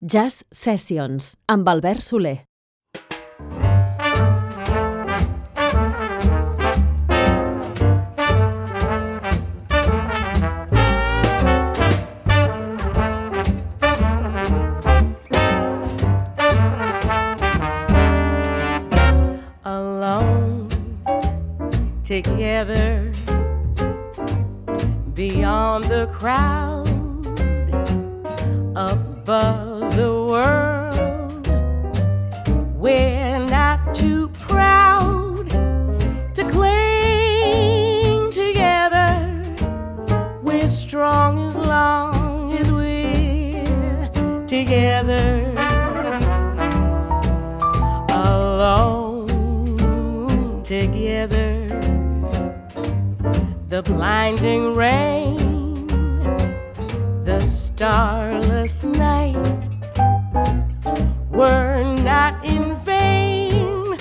Jazz Sessions amb Albert Soler. Alone, together, beyond the crowd, above. together alone together. The blinding rain the starless night were not in vain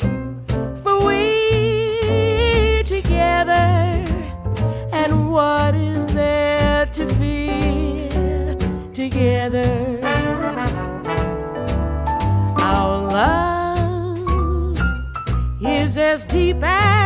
for we together. And what is there to fear together? as deep as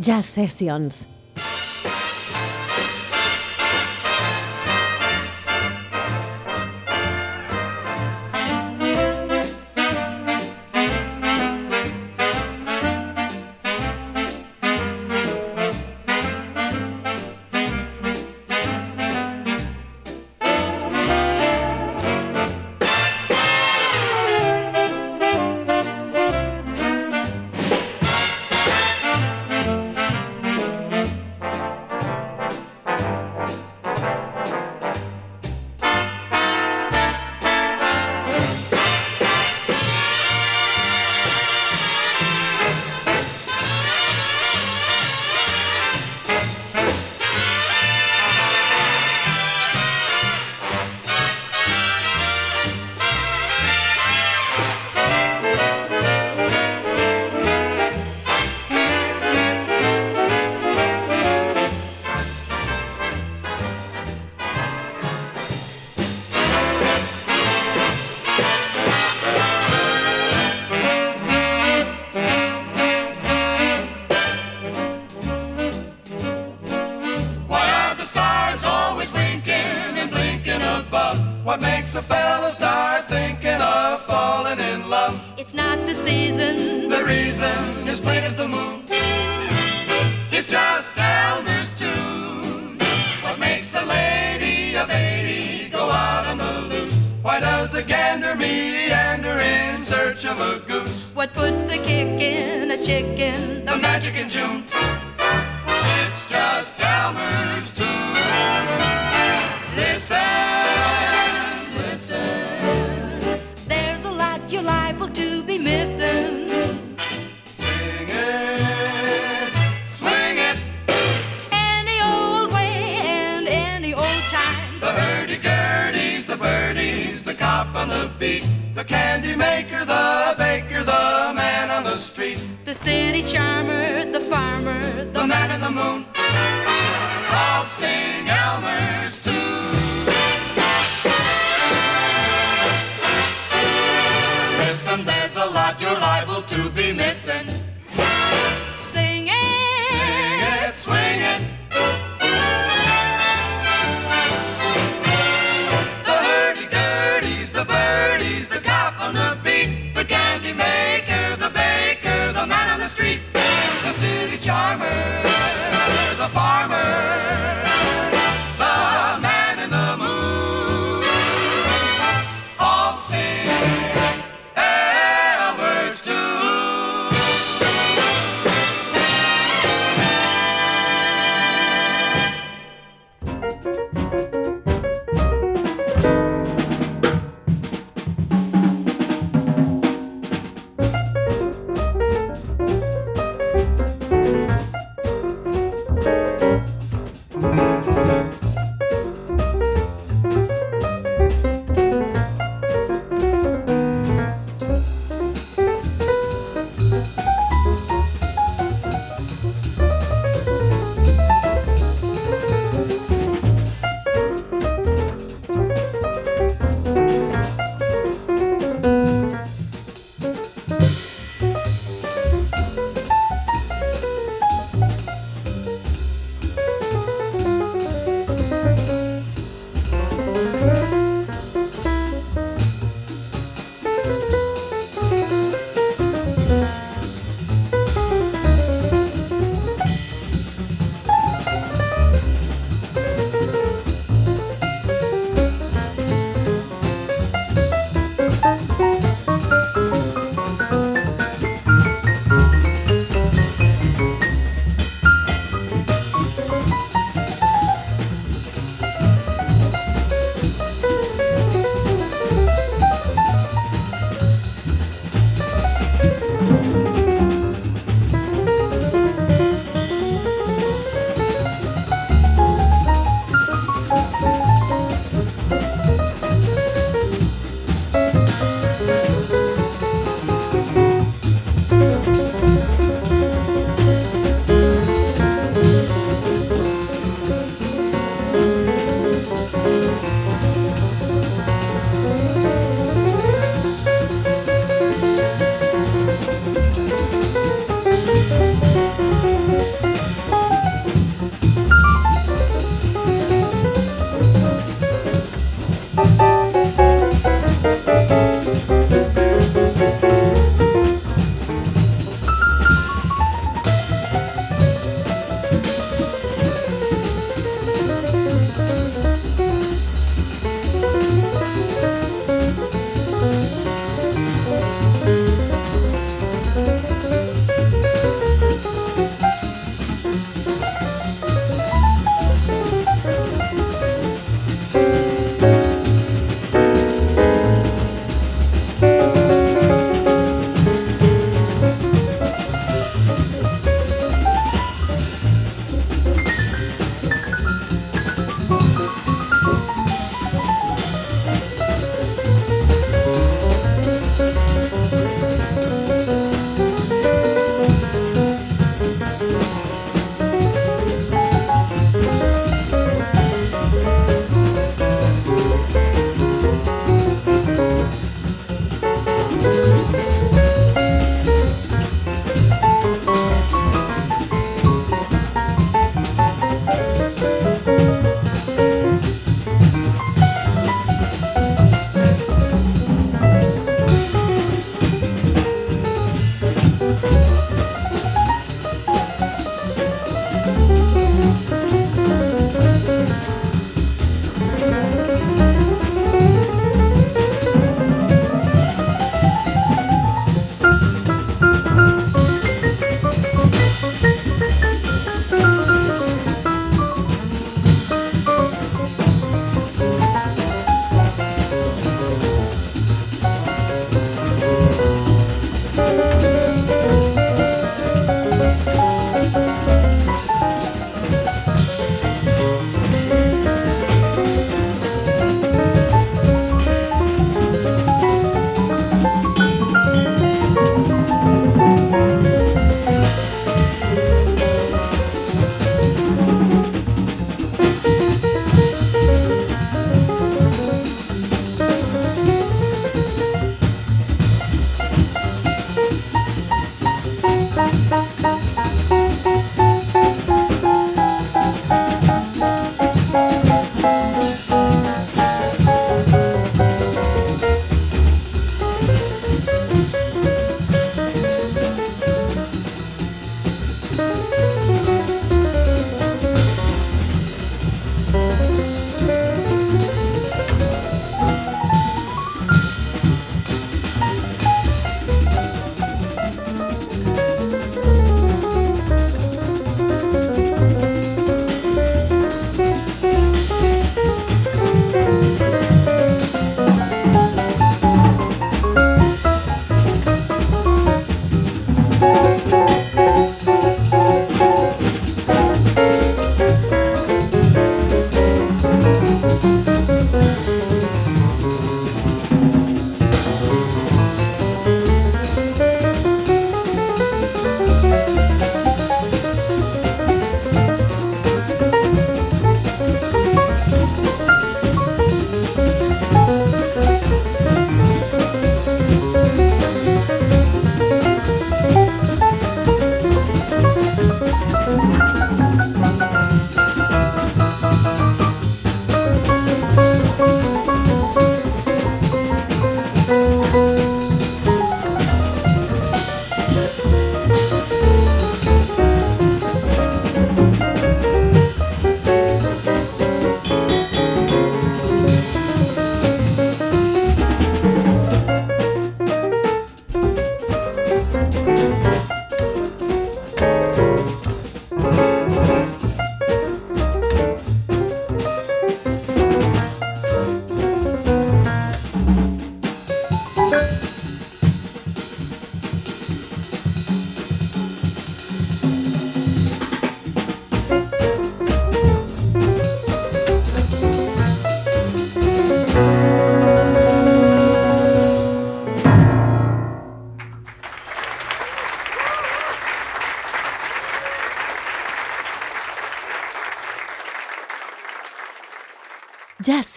Jazz Sessions. Reason is plain as the moon. It's just Elmer's tune. What makes a lady of 80 go out on the loose? Why does a gander meander in search of a goose? What puts the kick in a chicken? The magic in June. The candy maker, the baker, the man on the street, The city charmer, the farmer, the man in the moon. All sing Elmer's tune. Listen, there's a lot you're liable to be missing.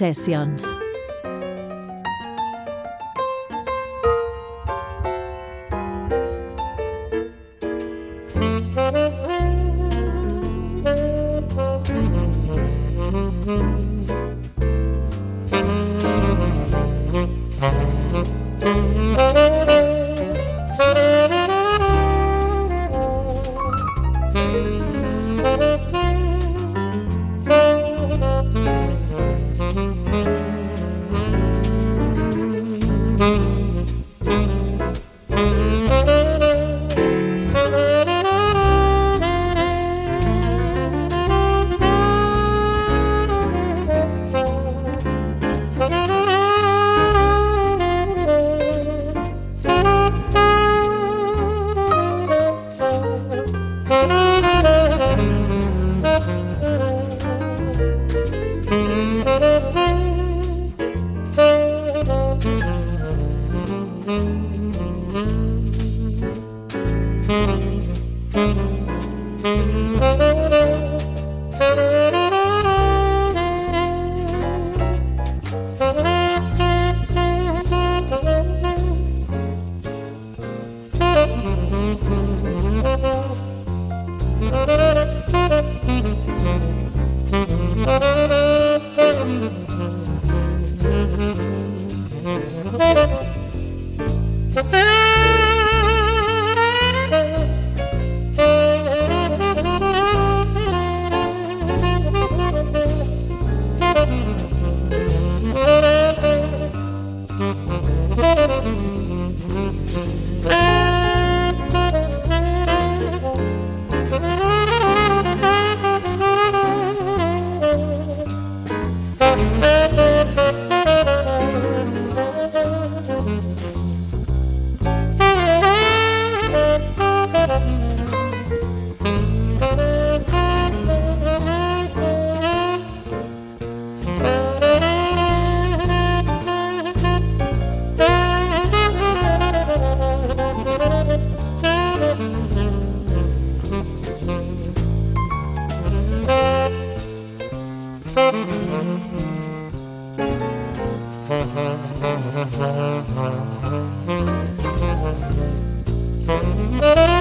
Sessions. Thank you.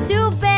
Burden to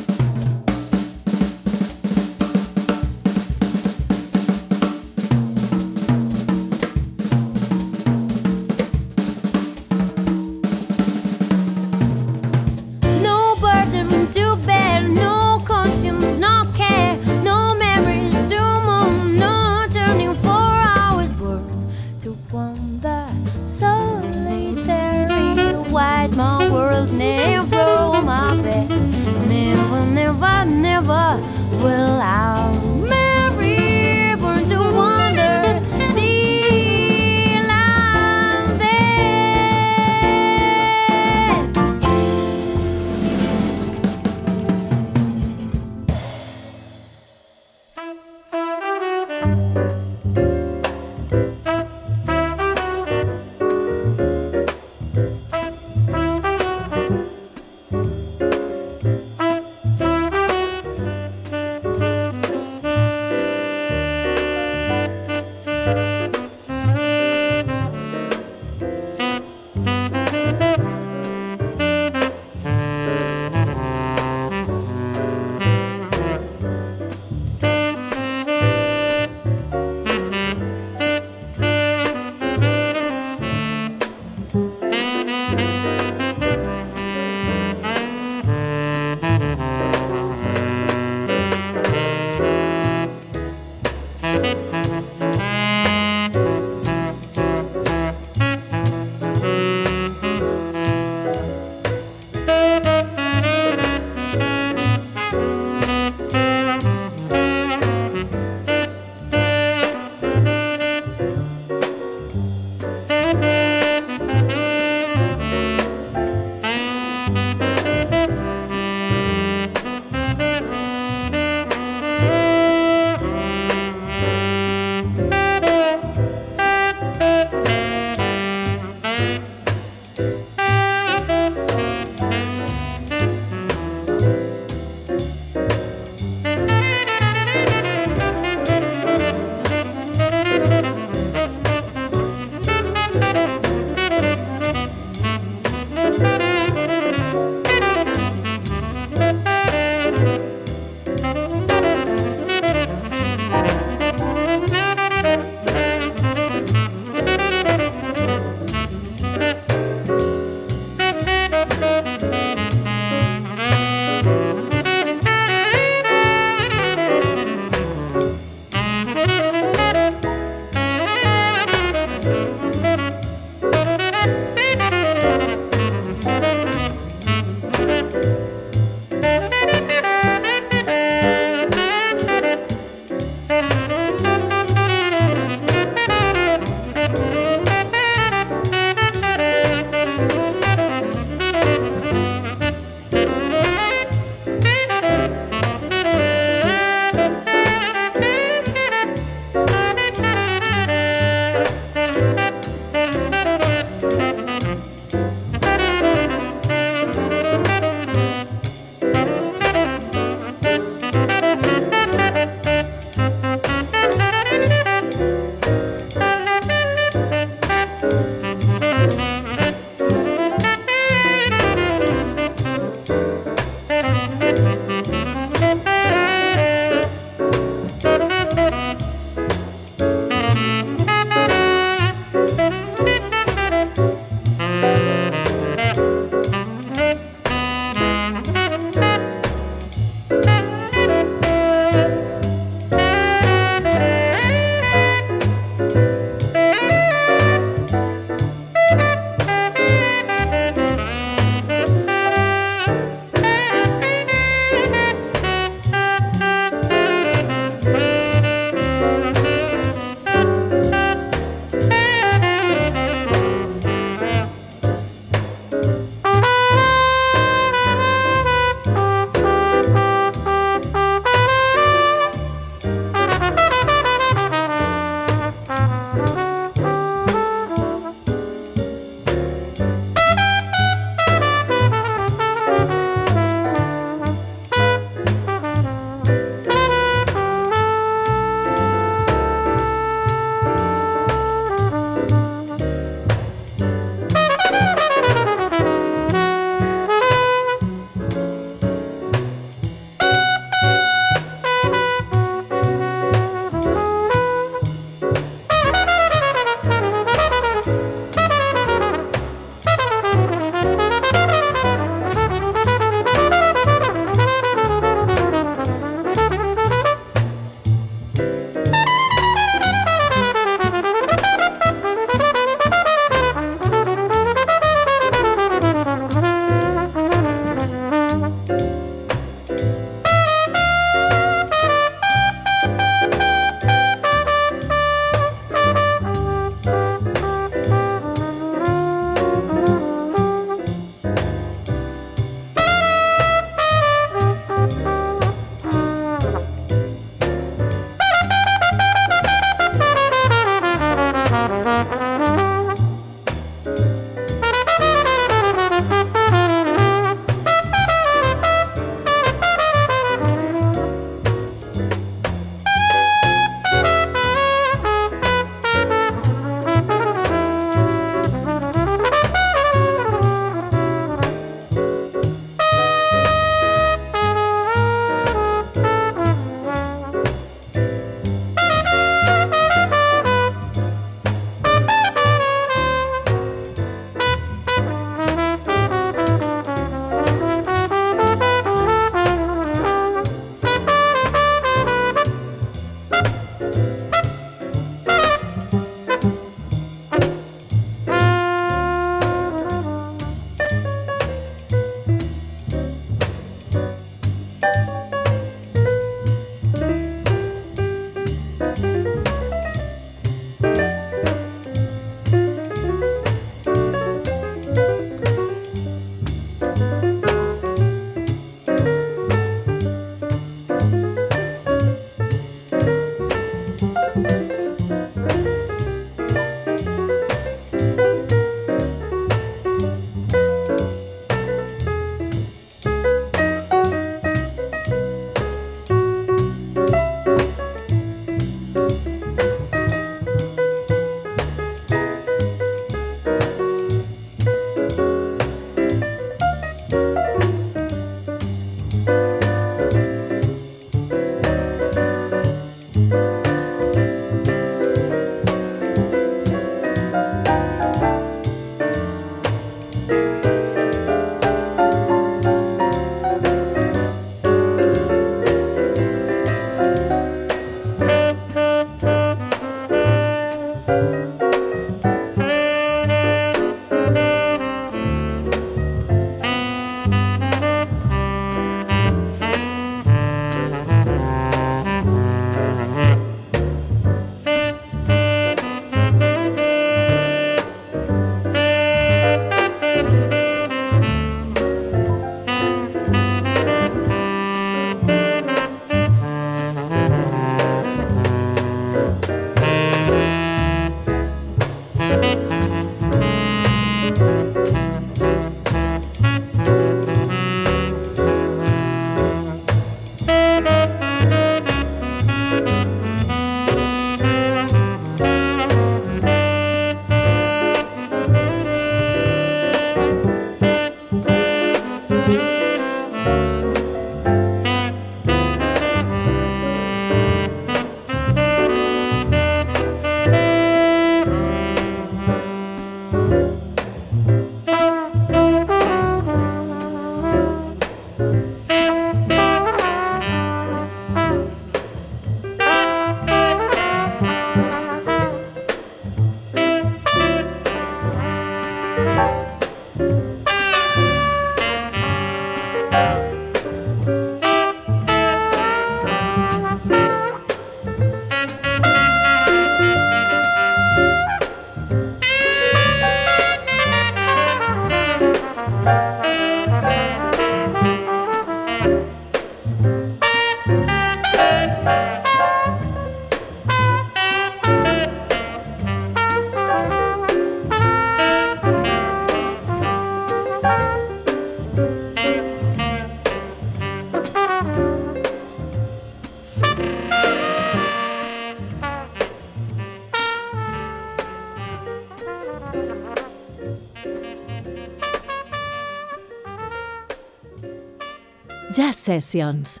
Sessions.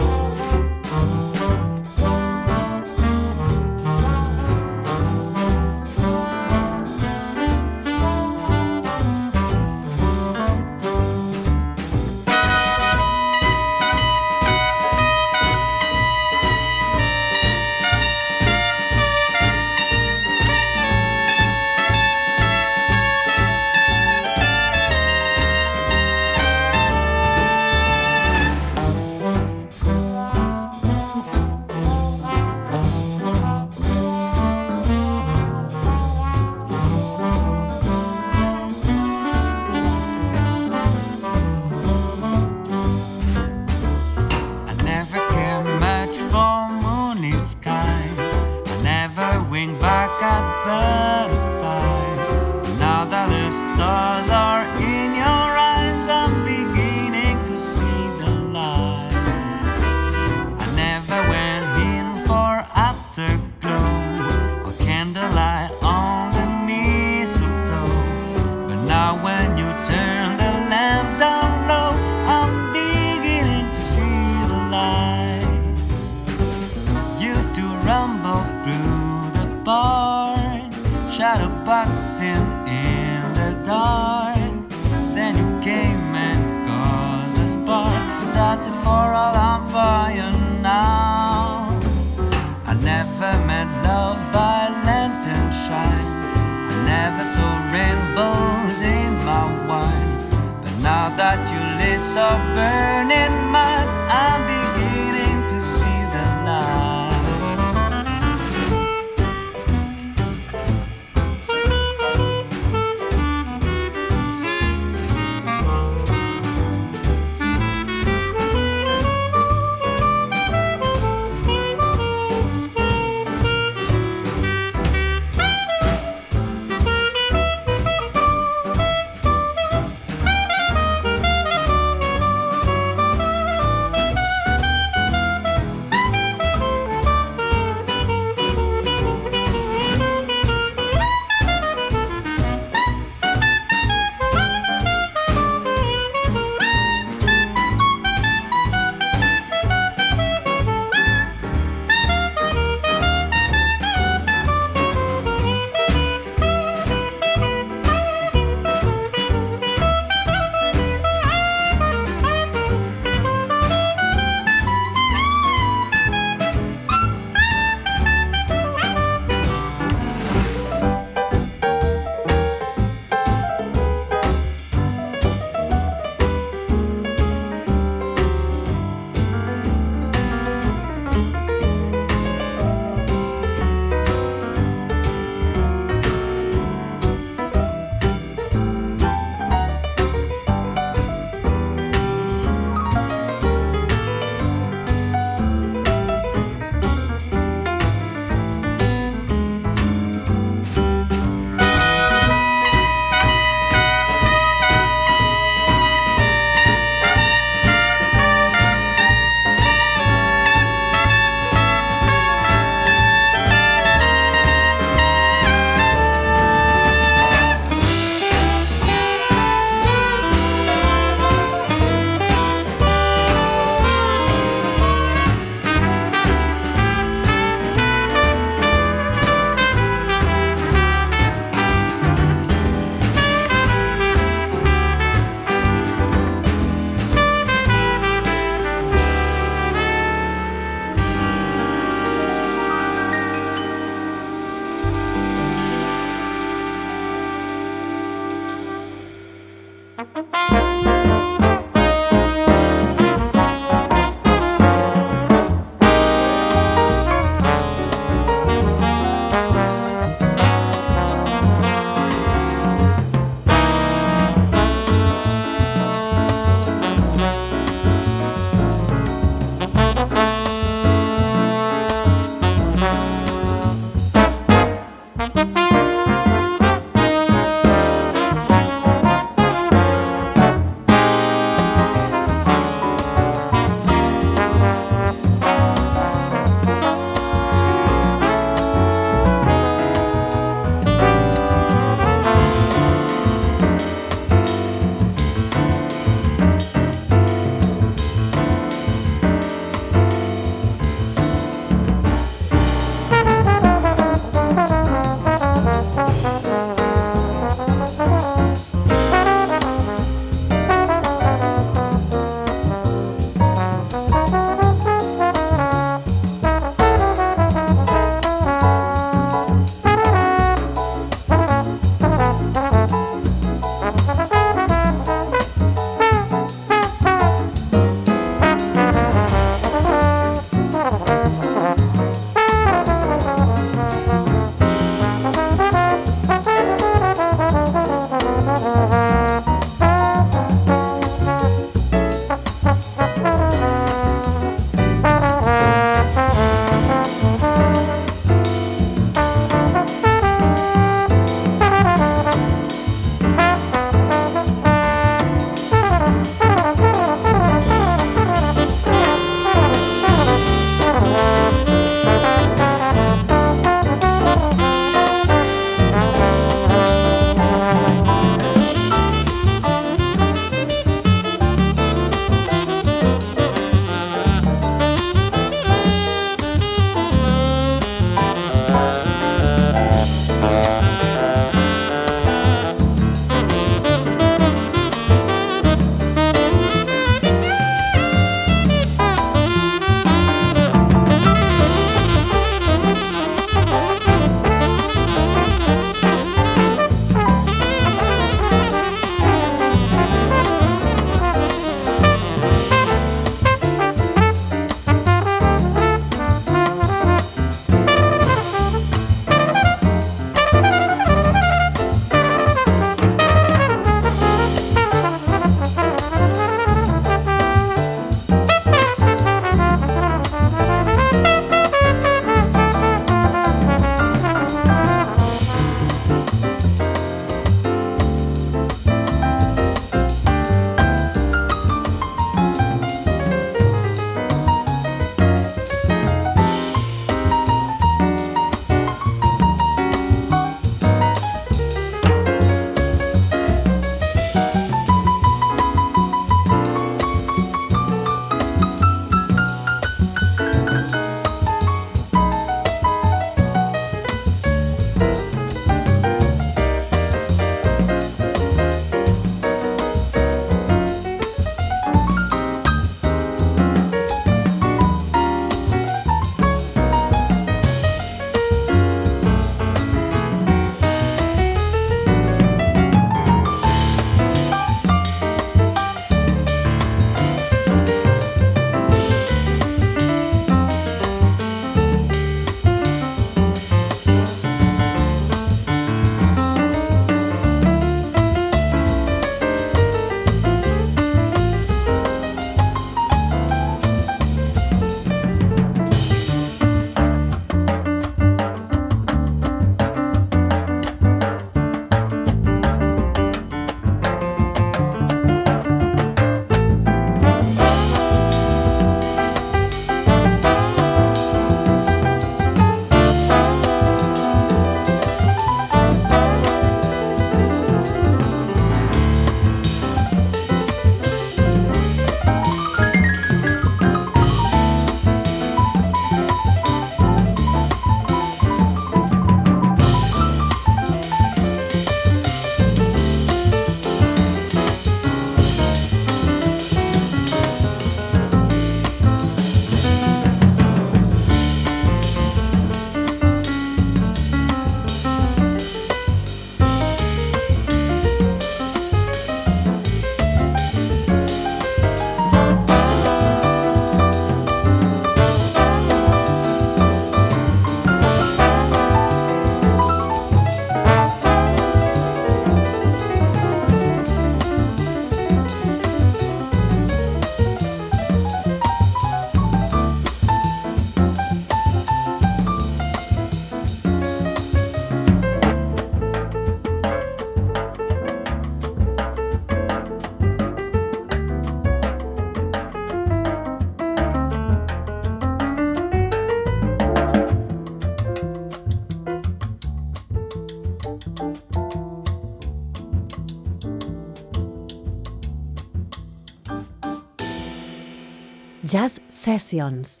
Jazz Sessions.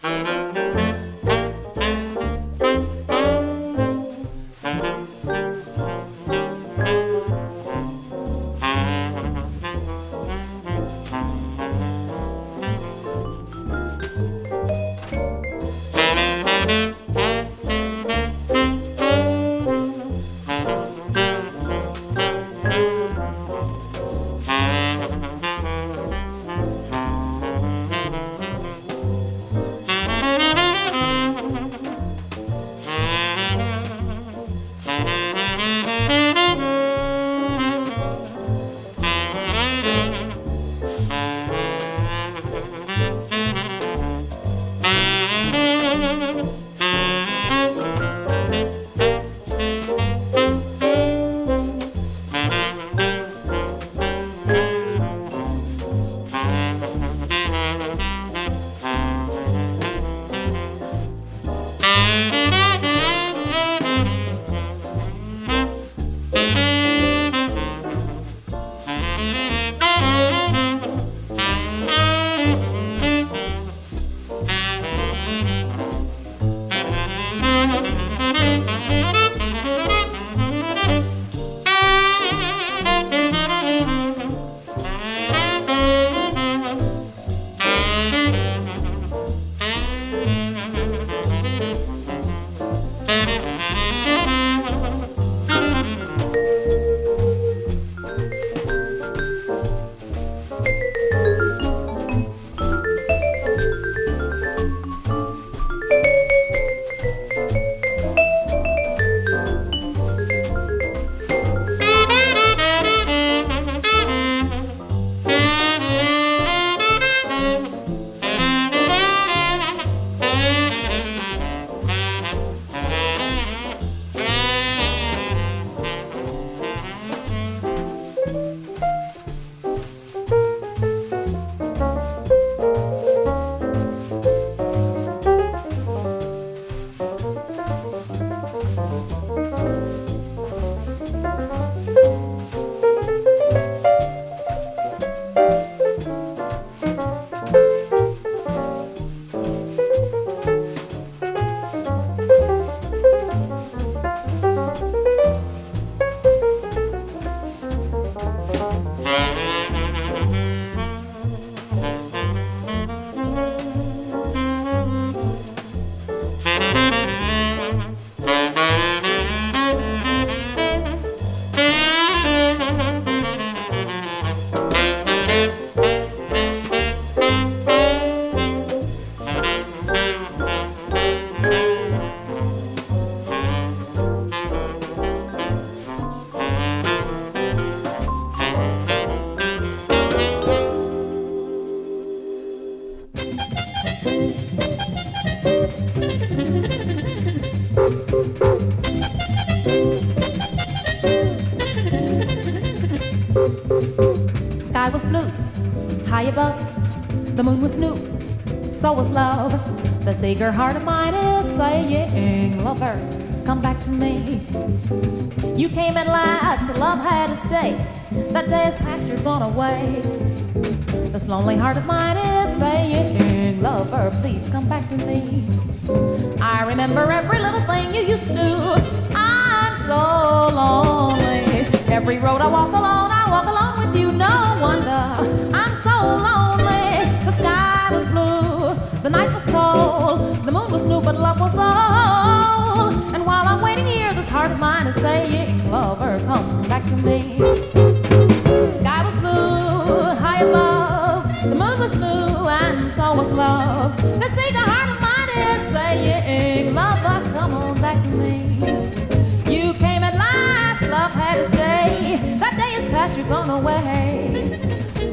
Sky was blue, high above. The moon was new, so was love. This eager heart of mine is saying, Lover, come back to me. You came at last, love had its day. That day is past, you're gone away. This lonely heart of mine is saying, Lover, please come back to me. I remember every little thing you used to do. I'm so lonely. Every road I walk alone, I walk. No I'm so lonely. The sky was blue, the night was cold, the moon was new, but love was old. And while I'm waiting here, this heart of mine is saying, Lover, come back to me. Sky was blue, high above, the moon was and so was love. This eager heart That you're gone away.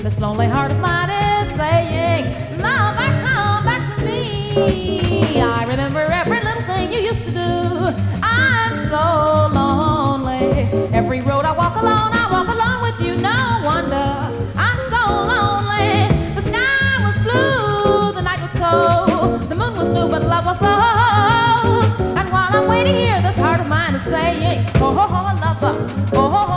This lonely heart of mine is saying, Love, I come back to me. I remember every little thing you used to do. I'm so lonely. Every road I walk alone, I walk along with you. No wonder I'm so lonely. The sky was blue, the night was cold, the moon was new, but love was old. And while I'm waiting here, this heart of mine is saying, Oh, oh, oh lover, oh, oh, oh